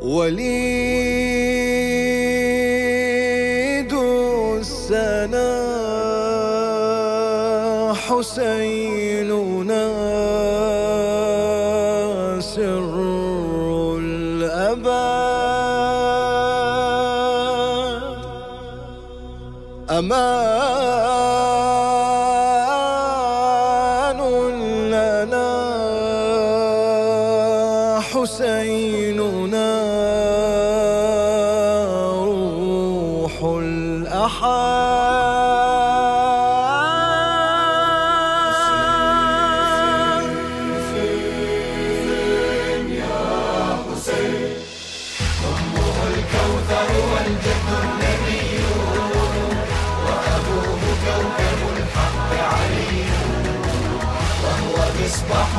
وليد السنا حسيننا سر الأبد أمان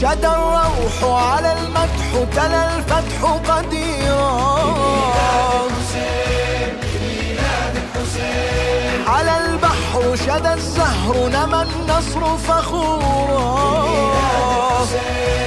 شدى الروح على المدح تلا الفتح قديرا. على البحر شدى الزهر نمى النصر فخورا. سلامي